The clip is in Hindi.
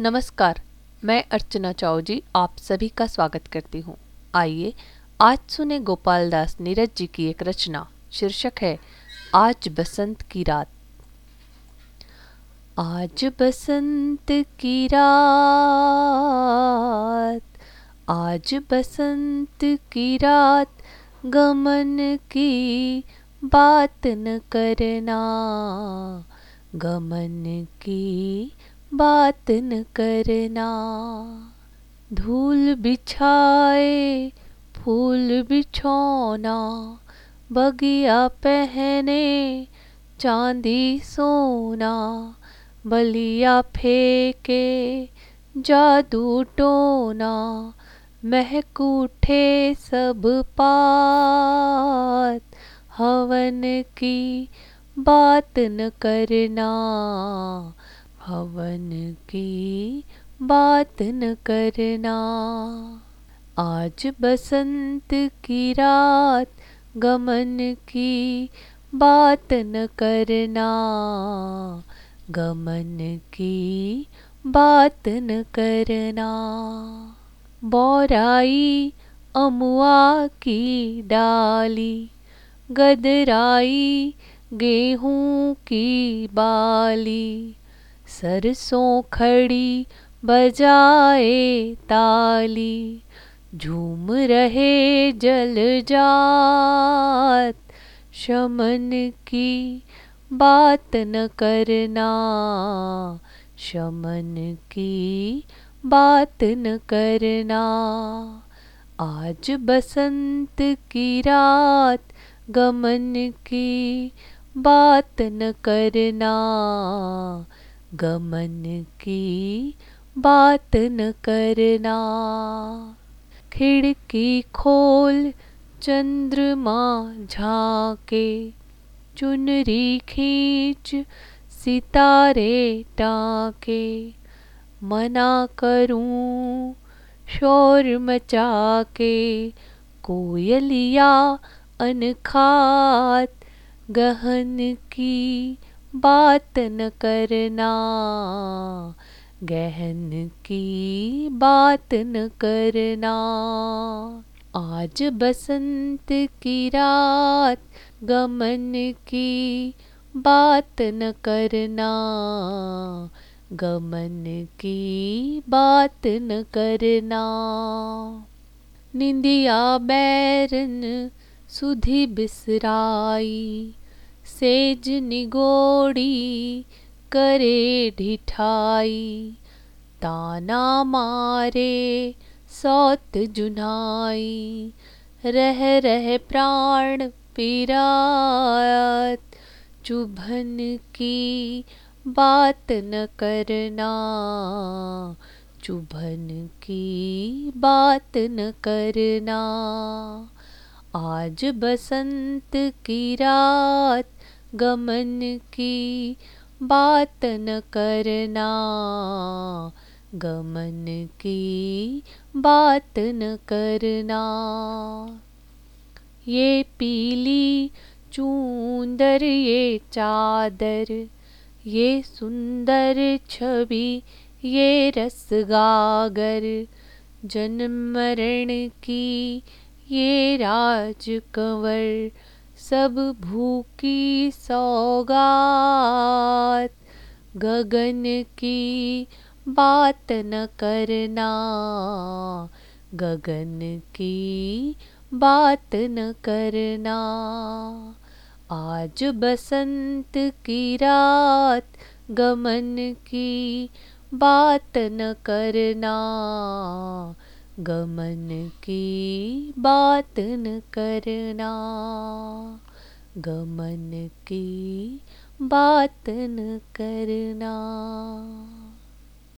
नमस्कार, मैं अर्चना चाओ जी आप सभी का स्वागत करती हूँ। आइए, आज सुने गोपाल दास नीरज जी की एक रचना, शीर्षक है, आज बसंत की रात। आज बसंत की रात, आज बसंत की रात, गमन की बात न करना, गमन की बात न करना। धूल बिछाए, फूल बिछोना, बगिया पहने, चांदी सोना, बलिया फेंके, जादू टोना महक उठे सब पात, हवन की बात न करना। हवन की बात न करना। आज बसंत की रात, गमन की बात न करना। गमन की बात न करना। बोराई अमुआ की डाली, गदराई गेहूँ की बाली। सरसों खड़ी बजाए ताली, झूम रहे जल जात, शमन की बात न करना, शमन की बात न करना। आज बसंत की रात, गमन की बात न करना गमन की बात न करना। खिड़की खोल, चंद्रमा झाके। चुनरी खींच, सितारे टाके। मना करूँ, शोर मचा के कोयलिया अनखात, गहन की बात न करना। गहन की बात न करना। आज बसंत की रात, गमन की बात न करना। गमन की बात न करना। निंदिया बैरन सुधि बिसराई। सेज निगोड़ी करे ढिठाई, ताना मारे सौत जुनाई, रह रह प्राण पिरात चुभन की बात न करना, चुभन की बात न करना। आज बसंत की रात गमन की बात न करना। गमन की बात न करना। ये पीली चूंदर, ये चादर, ये सुंदर छवि, ये रस गागर जन्म मरण की ये राज कंवर सब भूखी सौगात, गगन की बात न करना, गगन की बात न करना। आज बसंत की रात, गमन की बात न करना गमन की बात न करना गमन की बात न करना।